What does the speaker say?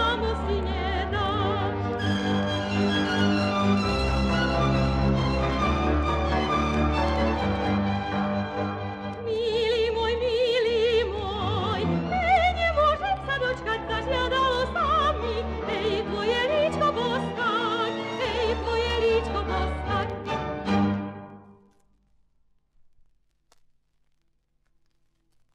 Vamos, dinheiro.